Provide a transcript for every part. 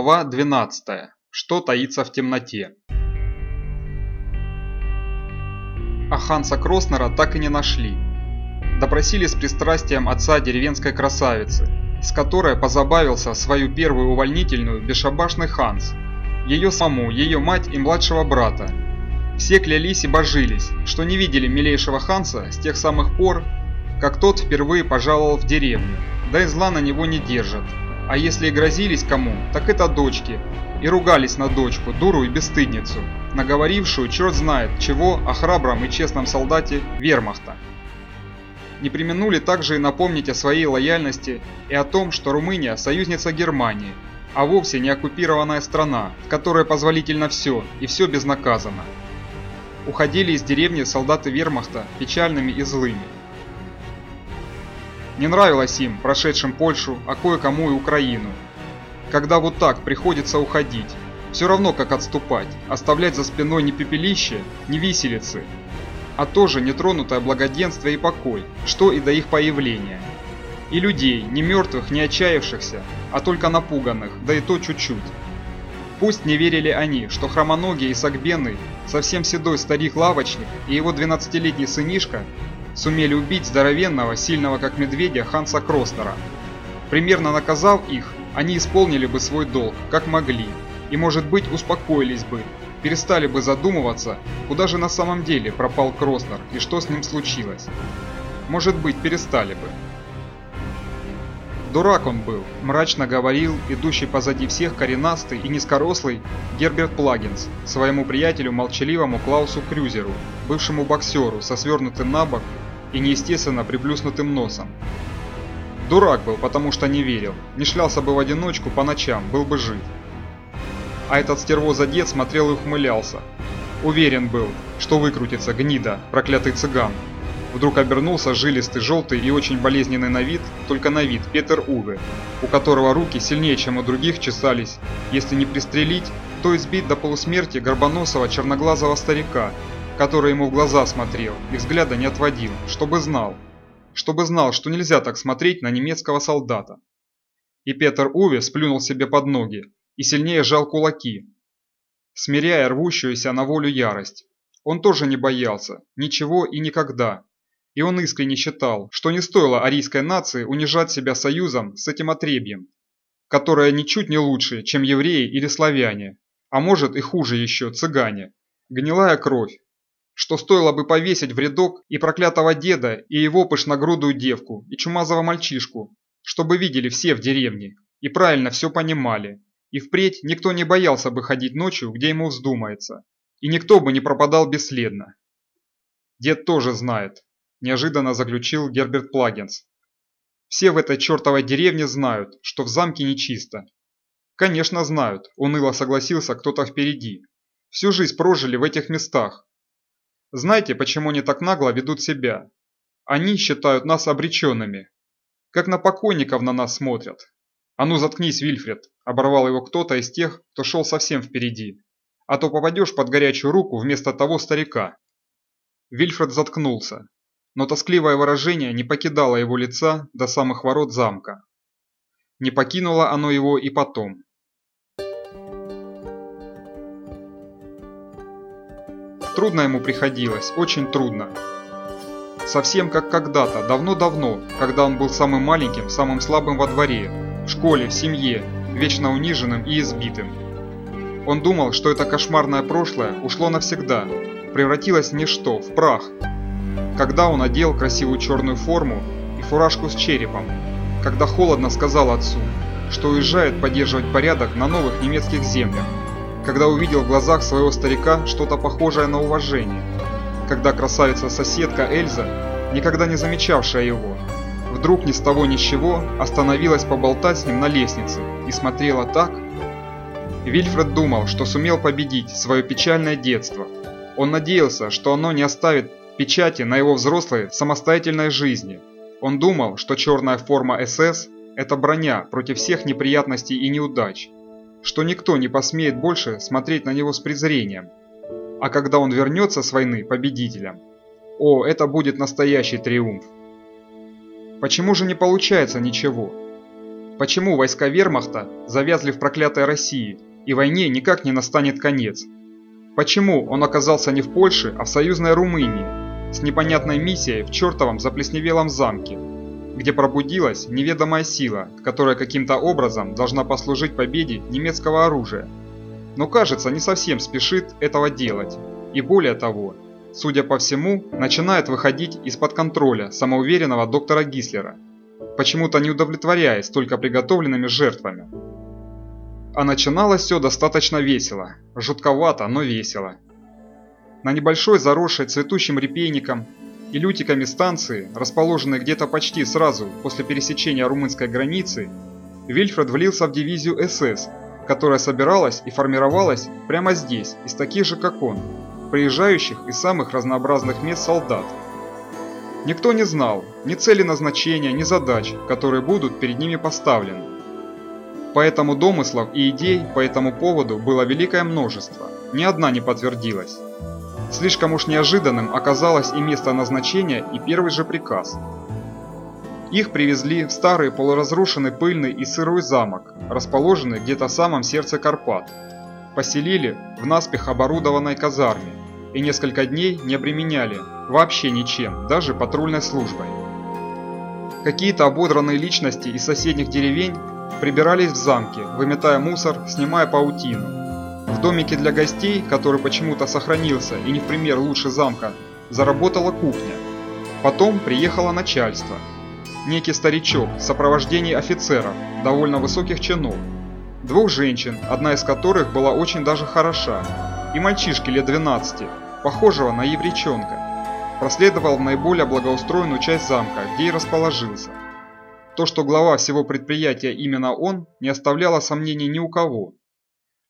Глава 12. Что таится в темноте? А Ханса Кроснера так и не нашли. Допросили с пристрастием отца деревенской красавицы, с которой позабавился свою первую увольнительную бесшабашный Ханс, ее саму, ее мать и младшего брата. Все клялись и божились, что не видели милейшего Ханса с тех самых пор, как тот впервые пожаловал в деревню, да и зла на него не держат. А если и грозились кому, так это дочки. И ругались на дочку, дуру и бесстыдницу, наговорившую черт знает чего о храбром и честном солдате вермахта. Не применули также и напомнить о своей лояльности и о том, что Румыния – союзница Германии, а вовсе не оккупированная страна, в которой позволительно все и все безнаказанно. Уходили из деревни солдаты вермахта печальными и злыми. Не нравилось им, прошедшим Польшу, а кое-кому и Украину. Когда вот так приходится уходить, все равно как отступать, оставлять за спиной не пепелище, не виселицы, а тоже нетронутое благоденствие и покой, что и до их появления. И людей, не мертвых, не отчаявшихся, а только напуганных, да и то чуть-чуть. Пусть не верили они, что хромоногий и сагбенный, совсем седой старик-лавочник и его 12-летний сынишка сумели убить здоровенного, сильного как медведя Ханса Кроснера. Примерно наказав их, они исполнили бы свой долг, как могли, и, может быть, успокоились бы, перестали бы задумываться, куда же на самом деле пропал Кроснер и что с ним случилось. Может быть, перестали бы. Дурак он был, мрачно говорил идущий позади всех коренастый и низкорослый Герберт Плагинс своему приятелю молчаливому Клаусу Крюзеру, бывшему боксеру со свернутым на бок и неестественно приплюснутым носом. Дурак был, потому что не верил, не шлялся бы в одиночку по ночам, был бы жив. А этот стервозадед смотрел и ухмылялся. Уверен был, что выкрутится гнида, проклятый цыган. Вдруг обернулся жилистый, желтый и очень болезненный на вид, только на вид, Петер Уве, у которого руки сильнее, чем у других, чесались, если не пристрелить, то избить до полусмерти горбоносого черноглазого старика, который ему в глаза смотрел и взгляда не отводил, чтобы знал, чтобы знал, что нельзя так смотреть на немецкого солдата. И Петр Уве сплюнул себе под ноги и сильнее сжал кулаки, смиряя рвущуюся на волю ярость. Он тоже не боялся, ничего и никогда. И он искренне считал, что не стоило арийской нации унижать себя союзом с этим отребьем, которое ничуть не лучше, чем евреи или славяне, а может и хуже еще цыгане. Гнилая кровь, что стоило бы повесить в рядок и проклятого деда, и его пышногрудую девку, и чумазого мальчишку, чтобы видели все в деревне и правильно все понимали. И впредь никто не боялся бы ходить ночью, где ему вздумается, и никто бы не пропадал бесследно. Дед тоже знает, неожиданно заключил Герберт Плагенс. Все в этой чертовой деревне знают, что в замке нечисто. Конечно знают, уныло согласился кто-то впереди. Всю жизнь прожили в этих местах, знаете, почему они так нагло ведут себя? Они считают нас обреченными. Как на покойников на нас смотрят. А ну заткнись, Вильфред, оборвал его кто-то из тех, кто шел совсем впереди. А то попадешь под горячую руку вместо того старика. Вильфред заткнулся, но тоскливое выражение не покидало его лица до самых ворот замка. Не покинуло оно его и потом. Трудно ему приходилось, очень трудно. Совсем как когда-то, давно-давно, когда он был самым маленьким, самым слабым во дворе, в школе, в семье, вечно униженным и избитым. Он думал, что это кошмарное прошлое ушло навсегда, превратилось в ничто, в прах. Когда он одел красивую черную форму и фуражку с черепом, когда холодно сказал отцу, что уезжает поддерживать порядок на новых немецких землях, когда увидел в глазах своего старика что-то похожее на уважение, когда красавица-соседка Эльза, никогда не замечавшая его, вдруг ни с того ни с чего остановилась поболтать с ним на лестнице и смотрела так. Вильфред думал, что сумел победить свое печальное детство. Он надеялся, что оно не оставит печати на его взрослой самостоятельной жизни. Он думал, что черная форма СС – это броня против всех неприятностей и неудач, что никто не посмеет больше смотреть на него с презрением. А когда он вернется с войны победителем, о, это будет настоящий триумф. Почему же не получается ничего? Почему войска вермахта завязли в проклятой России, и войне никак не настанет конец? Почему он оказался не в Польше, а в союзной Румынии, с непонятной миссией в чертовом заплесневелом замке, где пробудилась неведомая сила, которая каким-то образом должна послужить победе немецкого оружия. Но кажется, не совсем спешит этого делать. И более того, судя по всему, начинает выходить из-под контроля самоуверенного доктора Гислера – почему-то не удовлетворяясь только приготовленными жертвами. А начиналось все достаточно весело, жутковато, но весело. На небольшой заросшей цветущим репейником и лютиками станции, расположенной где-то почти сразу после пересечения румынской границы, Вильфред влился в дивизию СС, которая собиралась и формировалась прямо здесь, из таких же как он, приезжающих из самых разнообразных мест солдат – Никто не знал ни цели назначения, ни задач, которые будут перед ними поставлены. Поэтому домыслов и идей по этому поводу было великое множество, ни одна не подтвердилась. Слишком уж неожиданным оказалось и место назначения, и первый же приказ. Их привезли в старый полуразрушенный пыльный и сырой замок, расположенный где-то в самом сердце Карпат. Поселили в наспех оборудованной казарме и несколько дней не обременяли вообще ничем, даже патрульной службой. Какие-то ободранные личности из соседних деревень прибирались в замке, выметая мусор, снимая паутину. Домике для гостей, который почему-то сохранился и не в пример лучше замка, заработала кухня. Потом приехало начальство. Некий старичок в сопровождении офицеров, довольно высоких чинов. Двух женщин, одна из которых была очень даже хороша, и мальчишки лет 12, похожего на еврейчонка проследовал в наиболее благоустроенную часть замка, где и расположился. То, что глава всего предприятия именно он, не оставляло сомнений ни у кого.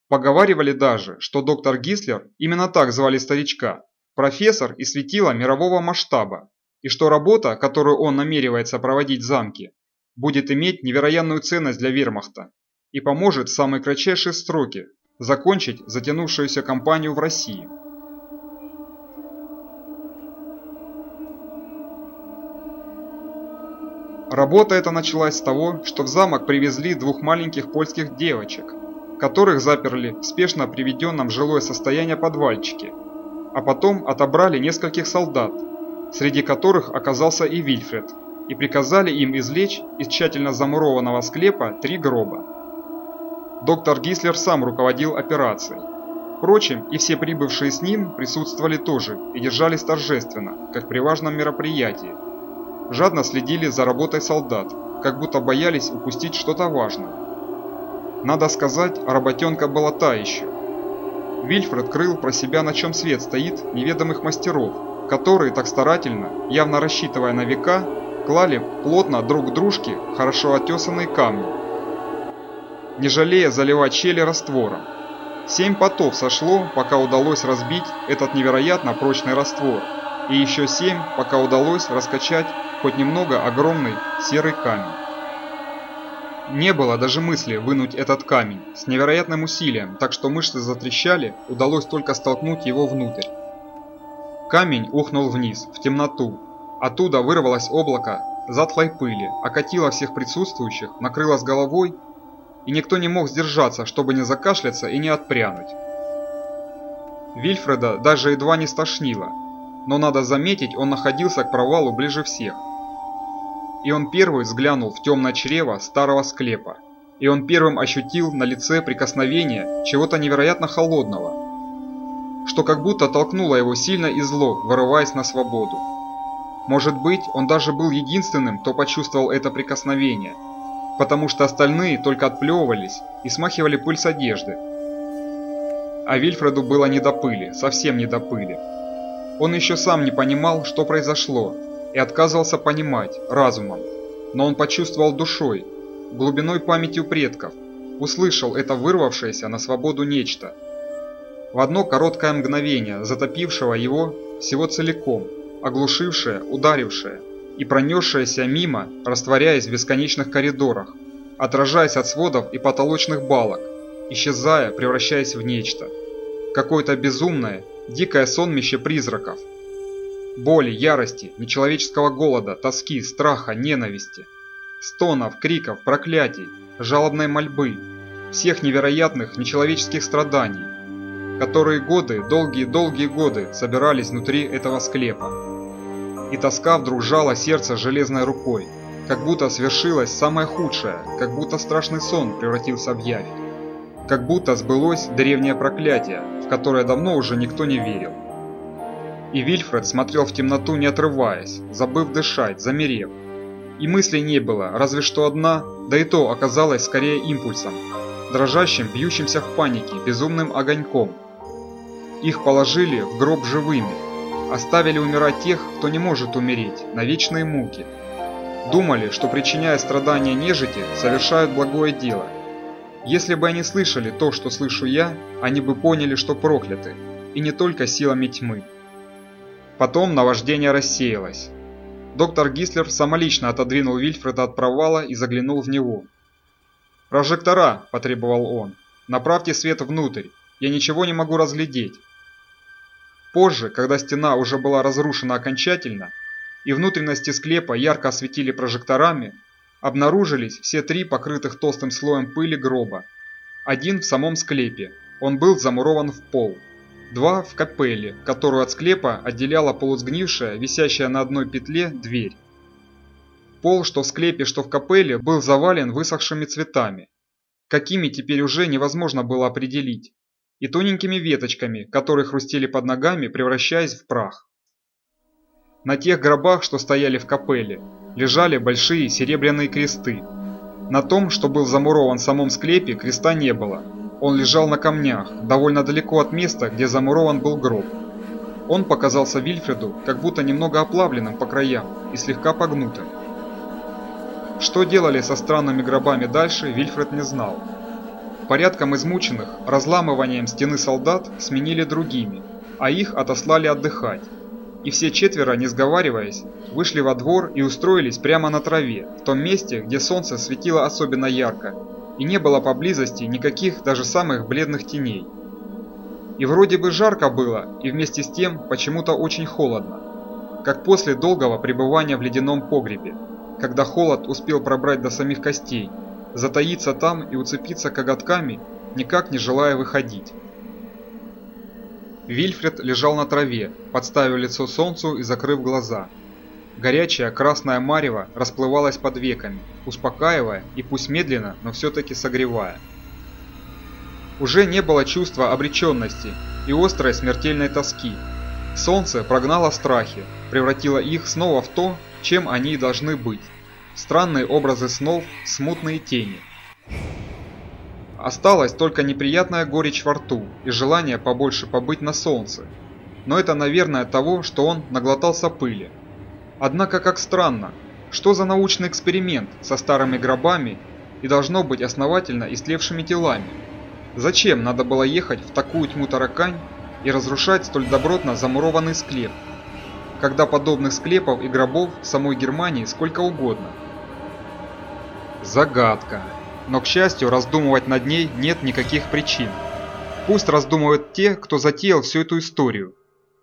Поговаривали даже, что доктор Гислер, именно так звали старичка, профессор и светило мирового масштаба, и что работа, которую он намеревается проводить в замке, будет иметь невероятную ценность для вермахта и поможет в самые кратчайшие сроки закончить затянувшуюся кампанию в России. Работа эта началась с того, что в замок привезли двух маленьких польских девочек, которых заперли в спешно приведенном в жилое состояние подвальчике, а потом отобрали нескольких солдат, среди которых оказался и Вильфред, и приказали им извлечь из тщательно замурованного склепа три гроба. Доктор Гислер сам руководил операцией. Впрочем, и все прибывшие с ним присутствовали тоже и держались торжественно, как при важном мероприятии, жадно следили за работой солдат, как будто боялись упустить что-то важное. Надо сказать, работенка была та еще. Вильфред крыл про себя, на чем свет стоит неведомых мастеров, которые так старательно, явно рассчитывая на века, клали плотно друг к дружке хорошо отесанные камни, не жалея заливать щели раствором. Семь потов сошло, пока удалось разбить этот невероятно прочный раствор, и еще семь, пока удалось раскачать хоть немного огромный серый камень. Не было даже мысли вынуть этот камень с невероятным усилием, так что мышцы затрещали, удалось только столкнуть его внутрь. Камень ухнул вниз, в темноту. Оттуда вырвалось облако затлой пыли, окатило всех присутствующих, накрыло с головой, и никто не мог сдержаться, чтобы не закашляться и не отпрянуть. Вильфреда даже едва не стошнило, но надо заметить, он находился к провалу ближе всех. И он первый взглянул в темное чрево старого склепа. И он первым ощутил на лице прикосновение чего-то невероятно холодного, что как будто толкнуло его сильно и зло, вырываясь на свободу. Может быть, он даже был единственным, кто почувствовал это прикосновение, потому что остальные только отплевывались и смахивали пыль с одежды. А Вильфреду было не до пыли, совсем не до пыли. Он еще сам не понимал, что произошло, и отказывался понимать разумом, но он почувствовал душой, глубиной памятью предков, услышал это вырвавшееся на свободу нечто. В одно короткое мгновение затопившего его всего целиком, оглушившее, ударившее и пронесшееся мимо, растворяясь в бесконечных коридорах, отражаясь от сводов и потолочных балок, исчезая, превращаясь в нечто. Какое-то безумное, дикое сонмище призраков – боли, ярости, нечеловеческого голода, тоски, страха, ненависти, стонов, криков, проклятий, жалобной мольбы, всех невероятных нечеловеческих страданий, которые годы, долгие-долгие годы собирались внутри этого склепа. И тоска вдруг сжала сердце железной рукой, как будто свершилось самое худшее, как будто страшный сон превратился в явь, как будто сбылось древнее проклятие, в которое давно уже никто не верил. И Вильфред смотрел в темноту не отрываясь, забыв дышать, замерев. И мыслей не было, разве что одна, да и то оказалась скорее импульсом, дрожащим, бьющимся в панике, безумным огоньком. Их положили в гроб живыми, оставили умирать тех, кто не может умереть, на вечные муки. Думали, что причиняя страдания нежити, совершают благое дело. Если бы они слышали то, что слышу я, они бы поняли, что прокляты, и не только силами тьмы. Потом наваждение рассеялось. Доктор Гислер самолично отодвинул Вильфреда от провала и заглянул в него. «Прожектора!» – потребовал он. «Направьте свет внутрь. Я ничего не могу разглядеть». Позже, когда стена уже была разрушена окончательно, и внутренности склепа ярко осветили прожекторами, обнаружились все три покрытых толстым слоем пыли гроба. Один в самом склепе, он был замурован в пол. Два в капелле, которую от склепа отделяла полусгнившая, висящая на одной петле, дверь. Пол, что в склепе, что в капелле, был завален высохшими цветами. Какими теперь уже невозможно было определить. И тоненькими веточками, которые хрустели под ногами, превращаясь в прах. На тех гробах, что стояли в капелле, лежали большие серебряные кресты. На том, что был замурован в самом склепе, креста не было. Он лежал на камнях, довольно далеко от места, где замурован был гроб. Он показался Вильфреду как будто немного оплавленным по краям и слегка погнутым. Что делали со странными гробами дальше, Вильфред не знал. Порядком измученных, разламыванием стены солдат сменили другими, а их отослали отдыхать. И все четверо, не сговариваясь, вышли во двор и устроились прямо на траве, в том месте, где солнце светило особенно ярко, и не было поблизости никаких даже самых бледных теней. И вроде бы жарко было, и вместе с тем почему-то очень холодно, как после долгого пребывания в ледяном погребе когда холод успел пробрать до самих костей, затаиться там и уцепиться коготками, никак не желая выходить. Вильфред лежал на траве, подставив лицо солнцу и закрыв глаза. Горячая красная марево расплывалась под веками, успокаивая и пусть медленно, но все-таки согревая. Уже не было чувства обреченности и острой смертельной тоски. Солнце прогнало страхи, превратило их снова в то, чем они должны быть. Странные образы снов, смутные тени. Осталась только неприятная горечь во рту и желание побольше побыть на солнце. Но это, наверное, того, что он наглотался пыли. Однако, как странно, что за научный эксперимент со старыми гробами и должно быть основательно истлевшими телами? Зачем надо было ехать в такую тьму таракань и разрушать столь добротно замурованный склеп? когда подобных склепов и гробов в самой Германии сколько угодно. Загадка. Но, к счастью, раздумывать над ней нет никаких причин. Пусть раздумывают те, кто затеял всю эту историю.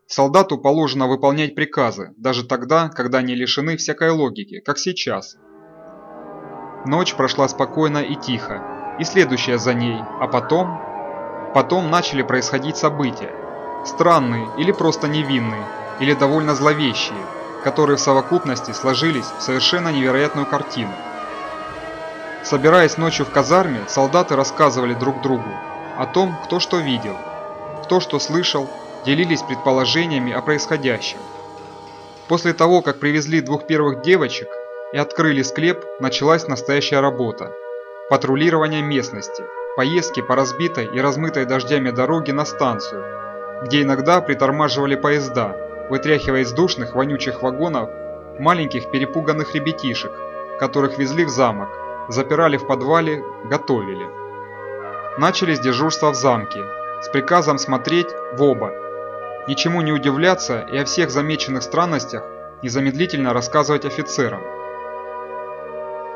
Солдату положено выполнять приказы, даже тогда, когда они лишены всякой логики, как сейчас. Ночь прошла спокойно и тихо, и следующая за ней, а потом... Потом начали происходить события. Странные или просто невинные, или довольно зловещие, которые в совокупности сложились в совершенно невероятную картину. Собираясь ночью в казарме, солдаты рассказывали друг другу о том, кто что видел, кто что слышал, делились предположениями о происходящем. После того, как привезли двух первых девочек и открыли склеп, началась настоящая работа. Патрулирование местности, поездки по разбитой и размытой дождями дороге на станцию, где иногда притормаживали поезда, вытряхивая из душных, вонючих вагонов маленьких перепуганных ребятишек, которых везли в замок, запирали в подвале, готовили. Начались дежурства в замке, с приказом смотреть в оба, ничему не удивляться и о всех замеченных странностях незамедлительно рассказывать офицерам.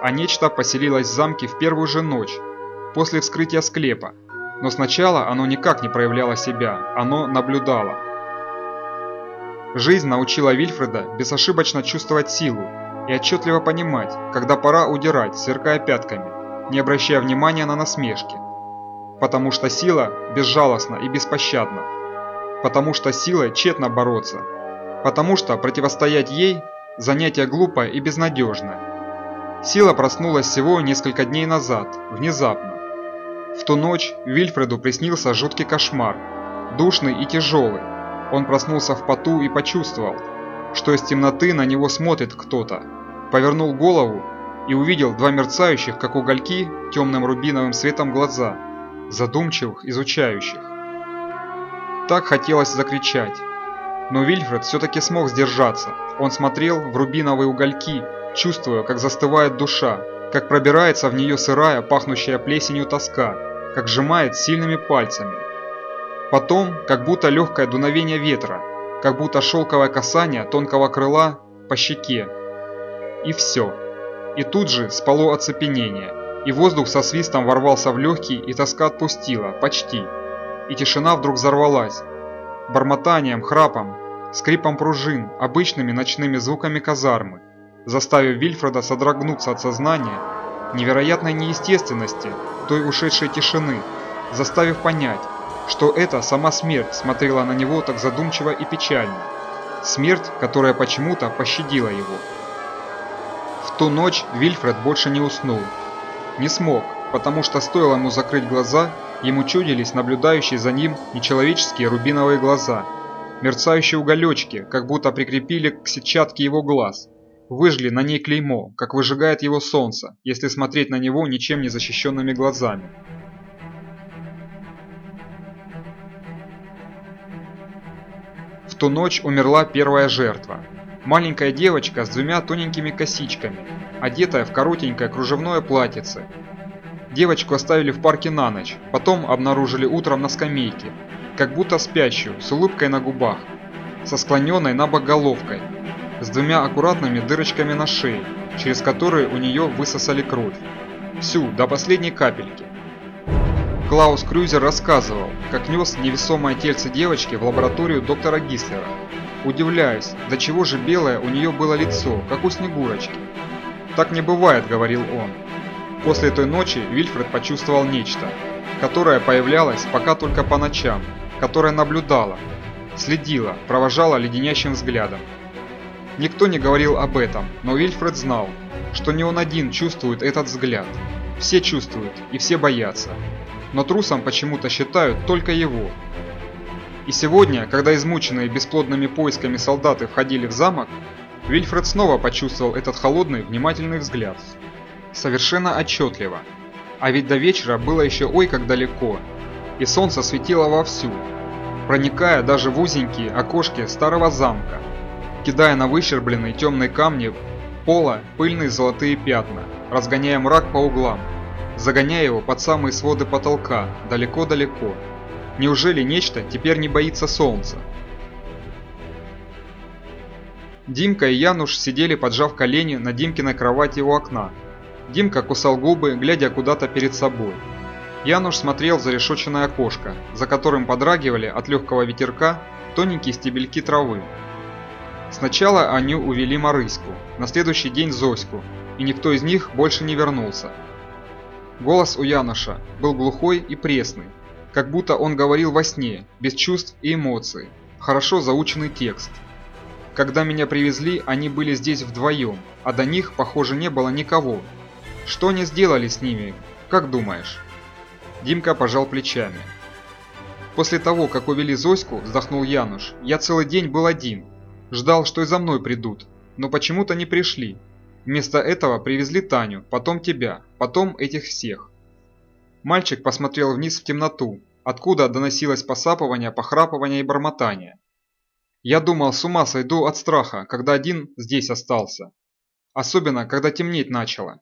А нечто поселилось в замке в первую же ночь, после вскрытия склепа, но сначала оно никак не проявляло себя, оно наблюдало. Жизнь научила Вильфреда безошибочно чувствовать силу и отчетливо понимать, когда пора удирать, сверкая пятками, не обращая внимания на насмешки. Потому что сила безжалостна и беспощадна. Потому что силой тщетно бороться. Потому что противостоять ей – занятие глупое и безнадежное. Сила проснулась всего несколько дней назад, внезапно. В ту ночь Вильфреду приснился жуткий кошмар, душный и тяжелый. Он проснулся в поту и почувствовал, что из темноты на него смотрит кто-то. Повернул голову и увидел два мерцающих, как угольки, темным рубиновым светом глаза, задумчивых, изучающих. Так хотелось закричать. Но Вильфред все-таки смог сдержаться. Он смотрел в рубиновые угольки, чувствуя, как застывает душа, как пробирается в нее сырая, пахнущая плесенью тоска, как сжимает сильными пальцами. Потом, как будто легкое дуновение ветра, как будто шелковое касание тонкого крыла по щеке. И все. И тут же спало оцепенение, и воздух со свистом ворвался в легкий, и тоска отпустила, почти. И тишина вдруг взорвалась. Бормотанием, храпом, скрипом пружин, обычными ночными звуками казармы, заставив Вильфреда содрогнуться от сознания, невероятной неестественности той ушедшей тишины, заставив понять, что это сама смерть смотрела на него так задумчиво и печально. Смерть, которая почему-то пощадила его. В ту ночь Вильфред больше не уснул. Не смог, потому что стоило ему закрыть глаза, ему чудились наблюдающие за ним нечеловеческие рубиновые глаза, мерцающие уголечки, как будто прикрепили к сетчатке его глаз, выжгли на ней клеймо, как выжигает его солнце, если смотреть на него ничем не защищенными глазами. ту ночь умерла первая жертва. Маленькая девочка с двумя тоненькими косичками, одетая в коротенькое кружевное платьице. Девочку оставили в парке на ночь, потом обнаружили утром на скамейке, как будто спящую, с улыбкой на губах, со склоненной на бок головкой, с двумя аккуратными дырочками на шее, через которые у нее высосали кровь. Всю, до последней капельки. Клаус Крюзер рассказывал, как нес невесомое тельце девочки в лабораторию доктора Гислера. Удивляюсь, до чего же белое у нее было лицо, как у Снегурочки. «Так не бывает», — говорил он. После той ночи Вильфред почувствовал нечто, которое появлялось пока только по ночам, которое наблюдало, следило, провожало леденящим взглядом. Никто не говорил об этом, но Вильфред знал, что не он один чувствует этот взгляд. Все чувствуют и все боятся но трусом почему-то считают только его. И сегодня, когда измученные бесплодными поисками солдаты входили в замок, Вильфред снова почувствовал этот холодный, внимательный взгляд. Совершенно отчетливо. А ведь до вечера было еще ой как далеко, и солнце светило вовсю, проникая даже в узенькие окошки старого замка, кидая на выщербленные темные камни пола пыльные золотые пятна, разгоняя мрак по углам, загоняя его под самые своды потолка, далеко-далеко. Неужели нечто теперь не боится солнца? Димка и Януш сидели, поджав колени на Димкиной кровати у окна. Димка кусал губы, глядя куда-то перед собой. Януш смотрел в зарешоченное окошко, за которым подрагивали от легкого ветерка тоненькие стебельки травы. Сначала они увели Марыську, на следующий день Зоську, и никто из них больше не вернулся. Голос у Януша был глухой и пресный, как будто он говорил во сне, без чувств и эмоций. Хорошо заученный текст. Когда меня привезли, они были здесь вдвоем, а до них, похоже, не было никого. Что они сделали с ними, как думаешь? Димка пожал плечами. После того, как увели Зоську, вздохнул Януш, я целый день был один. Ждал, что и за мной придут, но почему-то не пришли. Вместо этого привезли Таню, потом тебя, потом этих всех. Мальчик посмотрел вниз в темноту, откуда доносилось посапывание, похрапывание и бормотание. Я думал, с ума сойду от страха, когда один здесь остался. Особенно, когда темнеть начало.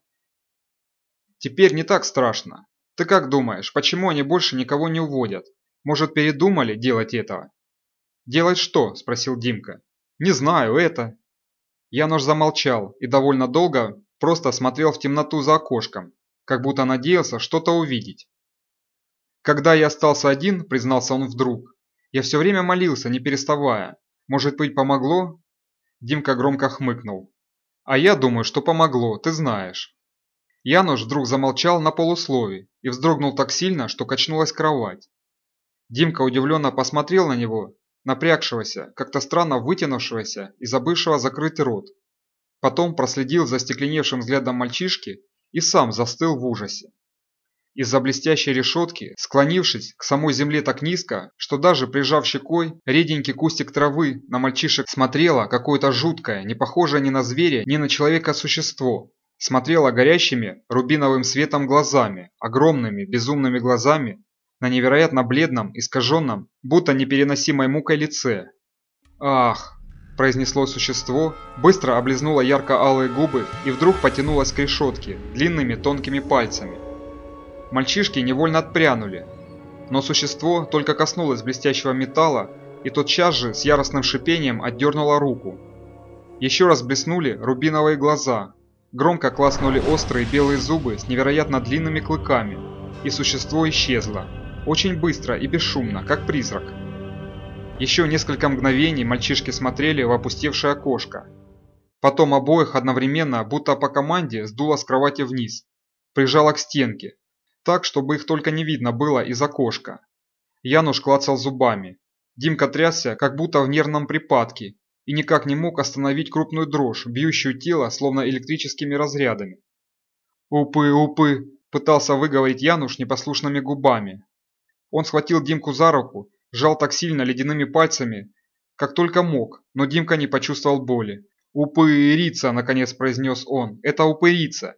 Теперь не так страшно. Ты как думаешь, почему они больше никого не уводят? Может, передумали делать этого? «Делать что?» – спросил Димка. «Не знаю, это...» Януш замолчал и довольно долго просто смотрел в темноту за окошком, как будто надеялся что-то увидеть. Когда я остался один, признался он вдруг, я все время молился, не переставая. Может быть, помогло? Димка громко хмыкнул. А я думаю, что помогло, ты знаешь. Януш вдруг замолчал на полуслове и вздрогнул так сильно, что качнулась кровать. Димка удивленно посмотрел на него, напрягшегося, как-то странно вытянувшегося и забывшего закрыть рот. Потом проследил за стекленевшим взглядом мальчишки и сам застыл в ужасе. Из-за блестящей решетки, склонившись к самой земле так низко, что даже прижав щекой реденький кустик травы на мальчишек смотрело какое-то жуткое, не похожее ни на зверя, ни на человека существо. Смотрело горящими рубиновым светом глазами, огромными безумными глазами, на невероятно бледном, искаженном, будто непереносимой мукой лице. «Ах!» – произнесло существо, быстро облизнуло ярко-алые губы и вдруг потянулось к решетке длинными тонкими пальцами. Мальчишки невольно отпрянули, но существо только коснулось блестящего металла и тотчас же с яростным шипением отдернуло руку. Еще раз блеснули рубиновые глаза, громко класнули острые белые зубы с невероятно длинными клыками, и существо исчезло, очень быстро и бесшумно, как призрак. Еще несколько мгновений мальчишки смотрели в опустевшее окошко. Потом обоих одновременно, будто по команде, сдуло с кровати вниз, прижало к стенке, так, чтобы их только не видно было из окошка. Януш клацал зубами. Димка трясся, как будто в нервном припадке, и никак не мог остановить крупную дрожь, бьющую тело, словно электрическими разрядами. «Упы, упы!» – пытался выговорить Януш непослушными губами. Он схватил Димку за руку, сжал так сильно ледяными пальцами, как только мог, но Димка не почувствовал боли. «Упырица!» – наконец произнес он. «Это упырица!»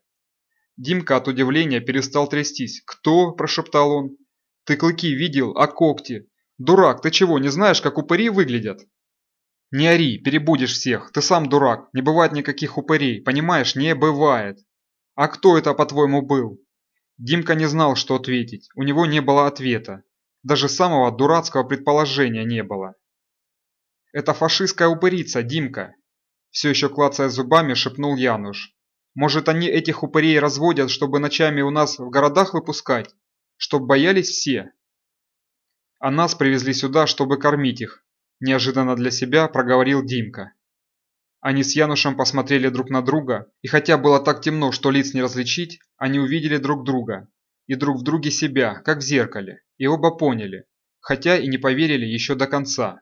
Димка от удивления перестал трястись. «Кто?» – прошептал он. «Ты клыки видел, а когти? Дурак, ты чего, не знаешь, как упыри выглядят?» «Не ори, перебудешь всех, ты сам дурак, не бывает никаких упырей, понимаешь, не бывает!» «А кто это, по-твоему, был?» Димка не знал, что ответить, у него не было ответа. Даже самого дурацкого предположения не было. «Это фашистская упырица, Димка!» Все еще клацая зубами, шепнул Януш. Может, они этих упырей разводят, чтобы ночами у нас в городах выпускать? Чтоб боялись все? А нас привезли сюда, чтобы кормить их, неожиданно для себя проговорил Димка. Они с Янушем посмотрели друг на друга, и хотя было так темно, что лиц не различить, они увидели друг друга. И друг в друге себя, как в зеркале, и оба поняли, хотя и не поверили еще до конца.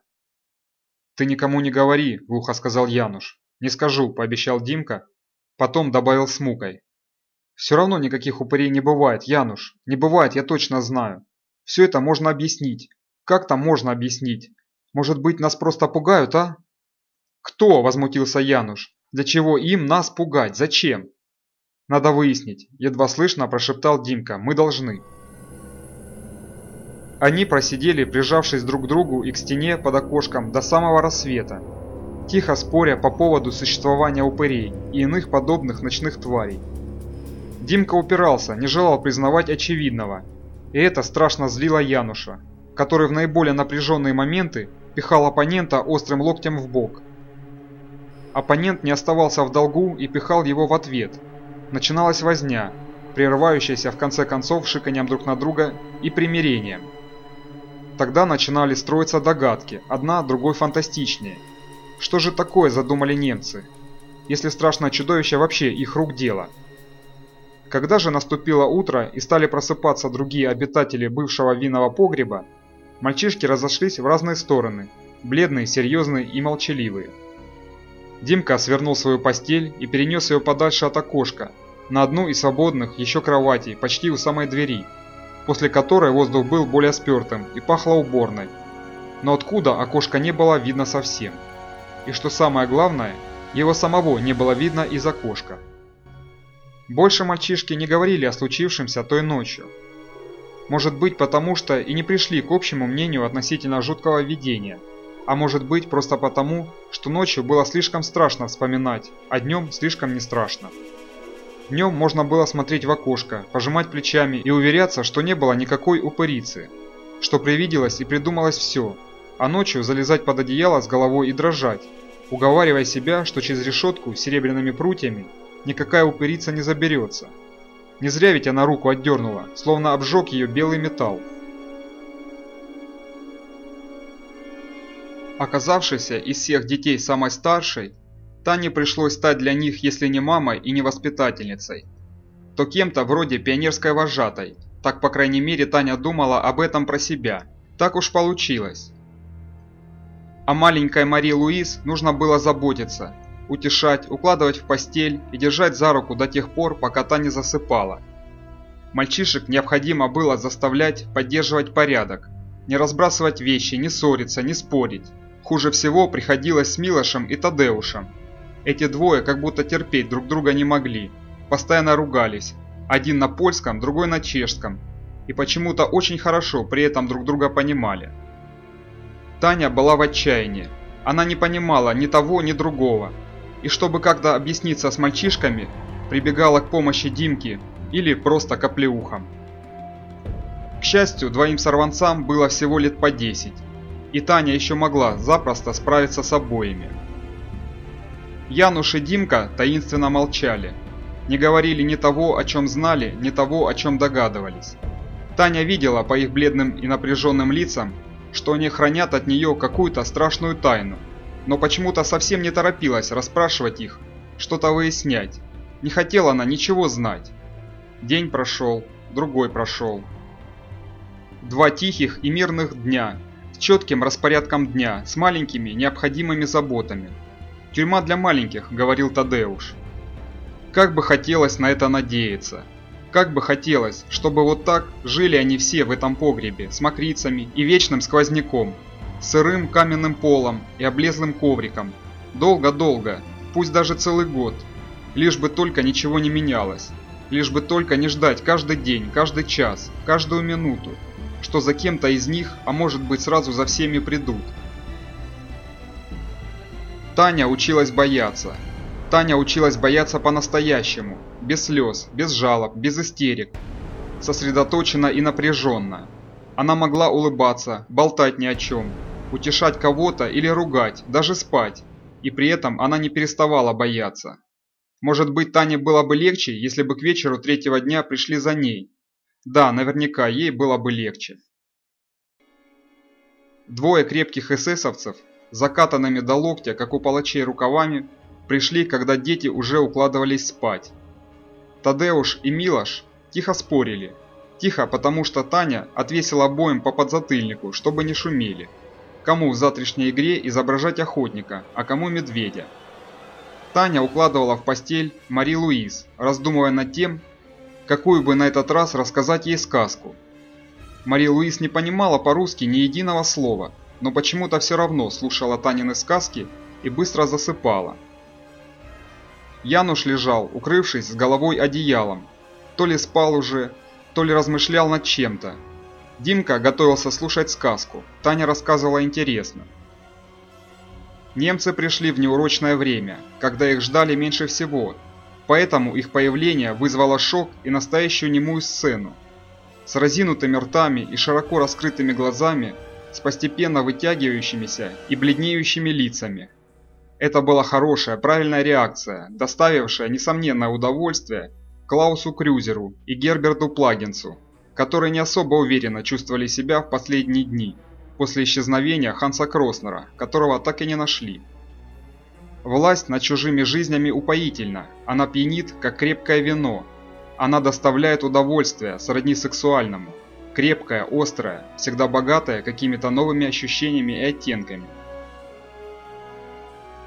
«Ты никому не говори», – глухо сказал Януш. «Не скажу», – пообещал Димка, Потом добавил с мукой. «Все равно никаких упырей не бывает, Януш. Не бывает, я точно знаю. Все это можно объяснить. Как там можно объяснить? Может быть, нас просто пугают, а?» «Кто?» – возмутился Януш. «Для чего им нас пугать? Зачем?» «Надо выяснить», – едва слышно прошептал Димка. «Мы должны». Они просидели, прижавшись друг к другу и к стене под окошком до самого рассвета, тихо споря по поводу существования упырей и иных подобных ночных тварей. Димка упирался, не желал признавать очевидного, и это страшно злило Януша, который в наиболее напряженные моменты пихал оппонента острым локтем в бок. Оппонент не оставался в долгу и пихал его в ответ. Начиналась возня, прерывающаяся в конце концов шиканием друг на друга и примирением. Тогда начинали строиться догадки, одна другой фантастичнее – что же такое задумали немцы, если страшное чудовище вообще их рук дело? Когда же наступило утро и стали просыпаться другие обитатели бывшего винного погреба, мальчишки разошлись в разные стороны, бледные, серьезные и молчаливые. Димка свернул свою постель и перенес ее подальше от окошка, на одну из свободных еще кроватей, почти у самой двери, после которой воздух был более спертым и пахло уборной. Но откуда окошка не было видно совсем и что самое главное, его самого не было видно из окошка. Больше мальчишки не говорили о случившемся той ночью. Может быть потому, что и не пришли к общему мнению относительно жуткого видения, а может быть просто потому, что ночью было слишком страшно вспоминать, а днем слишком не страшно. Днем можно было смотреть в окошко, пожимать плечами и уверяться, что не было никакой упырицы, что привиделось и придумалось все, а ночью залезать под одеяло с головой и дрожать, уговаривая себя, что через решетку с серебряными прутьями никакая упырица не заберется. Не зря ведь она руку отдернула, словно обжег ее белый металл. Оказавшейся из всех детей самой старшей, Тане пришлось стать для них, если не мамой и не воспитательницей. то кем-то вроде пионерской вожатой. Так, по крайней мере, Таня думала об этом про себя. Так уж получилось. О маленькой Мари Луиз нужно было заботиться, утешать, укладывать в постель и держать за руку до тех пор, пока та не засыпала. Мальчишек необходимо было заставлять поддерживать порядок, не разбрасывать вещи, не ссориться, не спорить. Хуже всего приходилось с Милошем и Тадеушем. Эти двое как будто терпеть друг друга не могли, постоянно ругались, один на польском, другой на чешском, и почему-то очень хорошо при этом друг друга понимали. Таня была в отчаянии, она не понимала ни того, ни другого, и чтобы как-то объясниться с мальчишками, прибегала к помощи Димки или просто к оплеухам. К счастью, двоим сорванцам было всего лет по 10, и Таня еще могла запросто справиться с обоими. Януш и Димка таинственно молчали, не говорили ни того, о чем знали, ни того, о чем догадывались. Таня видела по их бледным и напряженным лицам, что они хранят от нее какую-то страшную тайну, но почему-то совсем не торопилась расспрашивать их, что-то выяснять. Не хотела она ничего знать. День прошел, другой прошел. Два тихих и мирных дня, с четким распорядком дня, с маленькими необходимыми заботами. «Тюрьма для маленьких», — говорил Тадеуш. Как бы хотелось на это надеяться. Как бы хотелось, чтобы вот так жили они все в этом погребе, с мокрицами и вечным сквозняком, сырым каменным полом и облезлым ковриком. Долго-долго, пусть даже целый год. Лишь бы только ничего не менялось. Лишь бы только не ждать каждый день, каждый час, каждую минуту, что за кем-то из них, а может быть сразу за всеми придут. Таня училась бояться, Таня училась бояться по-настоящему, без слез, без жалоб, без истерик, сосредоточенно и напряженно. Она могла улыбаться, болтать ни о чем, утешать кого-то или ругать, даже спать, и при этом она не переставала бояться. Может быть, Тане было бы легче, если бы к вечеру третьего дня пришли за ней. Да, наверняка ей было бы легче. Двое крепких эсэсовцев, закатанными до локтя, как у палачей рукавами, пришли, когда дети уже укладывались спать. Тадеуш и Милош тихо спорили. Тихо, потому что Таня отвесила обоим по подзатыльнику, чтобы не шумели. Кому в завтрашней игре изображать охотника, а кому медведя. Таня укладывала в постель Мари Луиз, раздумывая над тем, какую бы на этот раз рассказать ей сказку. Мари Луиз не понимала по-русски ни единого слова, но почему-то все равно слушала Танины сказки и быстро засыпала. Януш лежал, укрывшись с головой одеялом. То ли спал уже, то ли размышлял над чем-то. Димка готовился слушать сказку. Таня рассказывала интересно. Немцы пришли в неурочное время, когда их ждали меньше всего, поэтому их появление вызвало шок и настоящую немую сцену. С разинутыми ртами и широко раскрытыми глазами, с постепенно вытягивающимися и бледнеющими лицами – это была хорошая, правильная реакция, доставившая несомненное удовольствие Клаусу Крюзеру и Герберту Плагинсу, которые не особо уверенно чувствовали себя в последние дни, после исчезновения Ханса Кроснера, которого так и не нашли. Власть над чужими жизнями упоительна, она пьянит, как крепкое вино. Она доставляет удовольствие, сродни сексуальному. Крепкая, острая, всегда богатая какими-то новыми ощущениями и оттенками.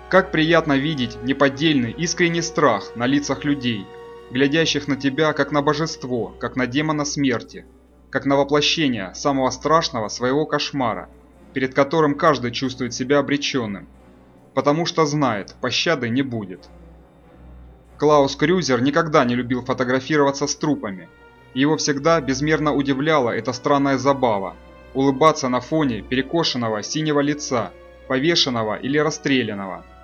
Как приятно видеть неподдельный, искренний страх на лицах людей, глядящих на тебя как на божество, как на демона смерти, как на воплощение самого страшного своего кошмара, перед которым каждый чувствует себя обреченным, потому что знает, пощады не будет. Клаус Крюзер никогда не любил фотографироваться с трупами. Его всегда безмерно удивляла эта странная забава – улыбаться на фоне перекошенного синего лица, повешенного или расстрелянного –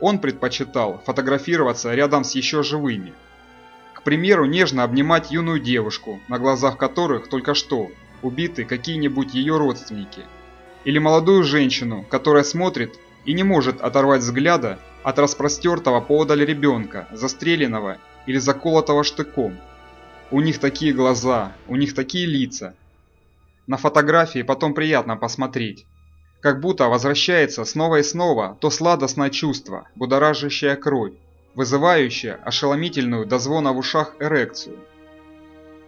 он предпочитал фотографироваться рядом с еще живыми. Примеру, нежно обнимать юную девушку, на глазах которых только что убиты какие-нибудь ее родственники. Или молодую женщину, которая смотрит и не может оторвать взгляда от распростертого поодаль ребенка, застреленного или заколотого штыком. У них такие глаза, у них такие лица. На фотографии потом приятно посмотреть. Как будто возвращается снова и снова то сладостное чувство, будоражащее кровь, вызывающее ошеломительную до звона в ушах эрекцию.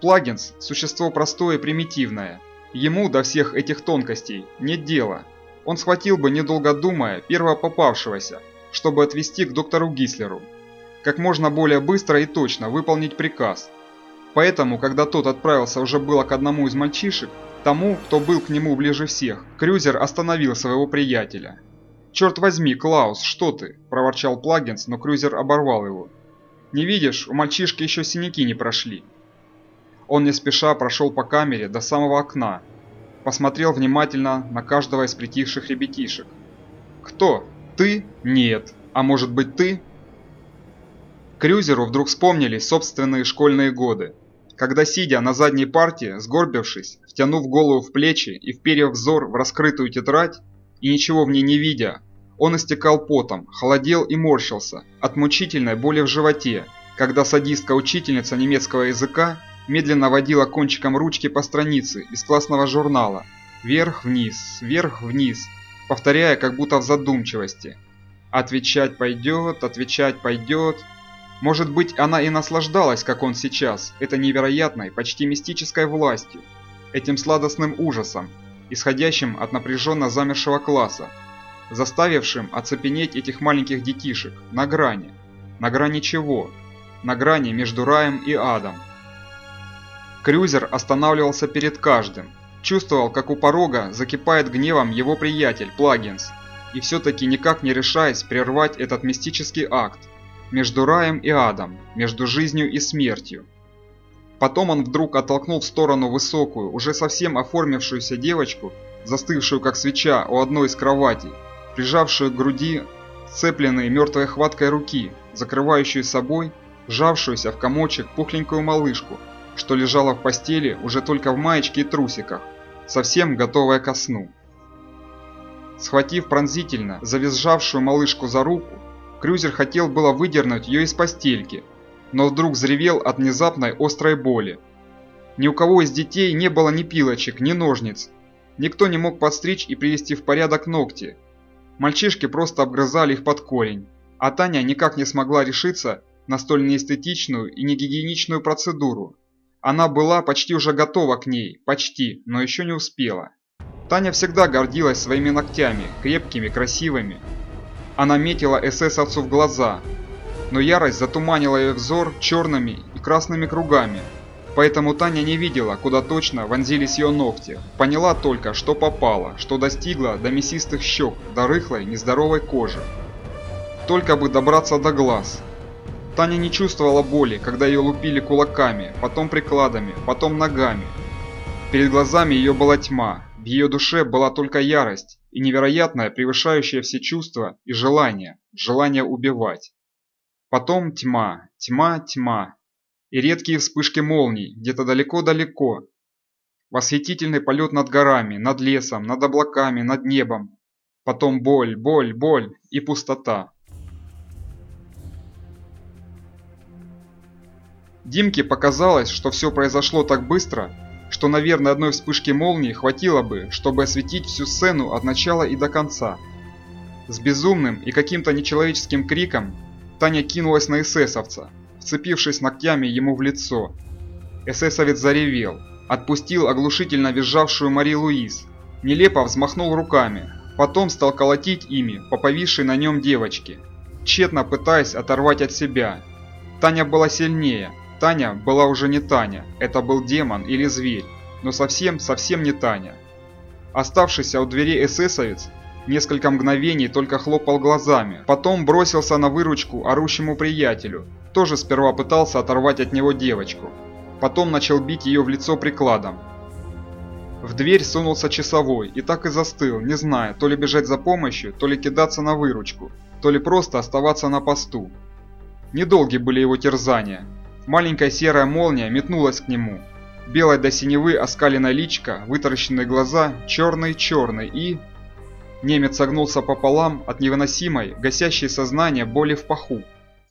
Плагинс – существо простое и примитивное. Ему до всех этих тонкостей нет дела. Он схватил бы, недолго думая, первого попавшегося, чтобы отвести к доктору Гислеру. Как можно более быстро и точно выполнить приказ. Поэтому, когда тот отправился уже было к одному из мальчишек, тому, кто был к нему ближе всех, Крюзер остановил своего приятеля. «Черт возьми, Клаус, что ты?» – проворчал Плагинс, но Крюзер оборвал его. «Не видишь, у мальчишки еще синяки не прошли». Он не спеша прошел по камере до самого окна, посмотрел внимательно на каждого из притихших ребятишек. «Кто? Ты? Нет. А может быть ты?» Крюзеру вдруг вспомнились собственные школьные годы, когда, сидя на задней парте, сгорбившись, втянув голову в плечи и вперев взор в раскрытую тетрадь, и ничего в ней не видя, он истекал потом, холодел и морщился от мучительной боли в животе, когда садистка-учительница немецкого языка медленно водила кончиком ручки по странице из классного журнала. Вверх-вниз, вверх-вниз, повторяя как будто в задумчивости. Отвечать пойдет, отвечать пойдет. Может быть, она и наслаждалась, как он сейчас, этой невероятной, почти мистической властью, этим сладостным ужасом, исходящим от напряженно замершего класса, заставившим оцепенеть этих маленьких детишек на грани. На грани чего? На грани между раем и адом. Крюзер останавливался перед каждым, чувствовал, как у порога закипает гневом его приятель Плагинс, и все-таки никак не решаясь прервать этот мистический акт между раем и адом, между жизнью и смертью. Потом он вдруг оттолкнул в сторону высокую, уже совсем оформившуюся девочку, застывшую как свеча у одной из кроватей, прижавшую к груди сцепленные мертвой хваткой руки, закрывающую собой сжавшуюся в комочек пухленькую малышку – что лежала в постели уже только в маечке и трусиках, совсем готовая ко сну. Схватив пронзительно завизжавшую малышку за руку, Крюзер хотел было выдернуть ее из постельки, но вдруг взревел от внезапной острой боли. Ни у кого из детей не было ни пилочек, ни ножниц. Никто не мог подстричь и привести в порядок ногти. Мальчишки просто обгрызали их под корень, а Таня никак не смогла решиться на столь неэстетичную и негигиеничную процедуру. Она была почти уже готова к ней, почти, но еще не успела. Таня всегда гордилась своими ногтями, крепкими, красивыми. Она метила эсэсовцу в глаза, но ярость затуманила ее взор черными и красными кругами, поэтому Таня не видела, куда точно вонзились ее ногти. Поняла только, что попала, что достигла до мясистых щек, до рыхлой, нездоровой кожи. Только бы добраться до глаз, Таня не чувствовала боли, когда ее лупили кулаками, потом прикладами, потом ногами. Перед глазами ее была тьма, в ее душе была только ярость и невероятное, превышающее все чувства и желание, желание убивать. Потом тьма, тьма, тьма. И редкие вспышки молний где-то далеко-далеко. Восхитительный полет над горами, над лесом, над облаками, над небом. Потом боль, боль, боль и пустота. Димке показалось, что все произошло так быстро, что, наверное, одной вспышки молнии хватило бы, чтобы осветить всю сцену от начала и до конца. С безумным и каким-то нечеловеческим криком Таня кинулась на эсэсовца, вцепившись ногтями ему в лицо. Эсэсовец заревел, отпустил оглушительно визжавшую Мари Луиз, нелепо взмахнул руками, потом стал колотить ими по повисшей на нем девочке, тщетно пытаясь оторвать от себя. Таня была сильнее, Таня была уже не Таня, это был демон или зверь, но совсем-совсем не Таня. Оставшийся у двери эсэсовец несколько мгновений только хлопал глазами, потом бросился на выручку орущему приятелю, тоже сперва пытался оторвать от него девочку, потом начал бить ее в лицо прикладом. В дверь сунулся часовой и так и застыл, не зная, то ли бежать за помощью, то ли кидаться на выручку, то ли просто оставаться на посту. Недолги были его терзания, Маленькая серая молния метнулась к нему. Белая до синевы оскаленная личка, вытаращенные глаза, черный-черный и... Немец согнулся пополам от невыносимой, гасящей сознание боли в паху.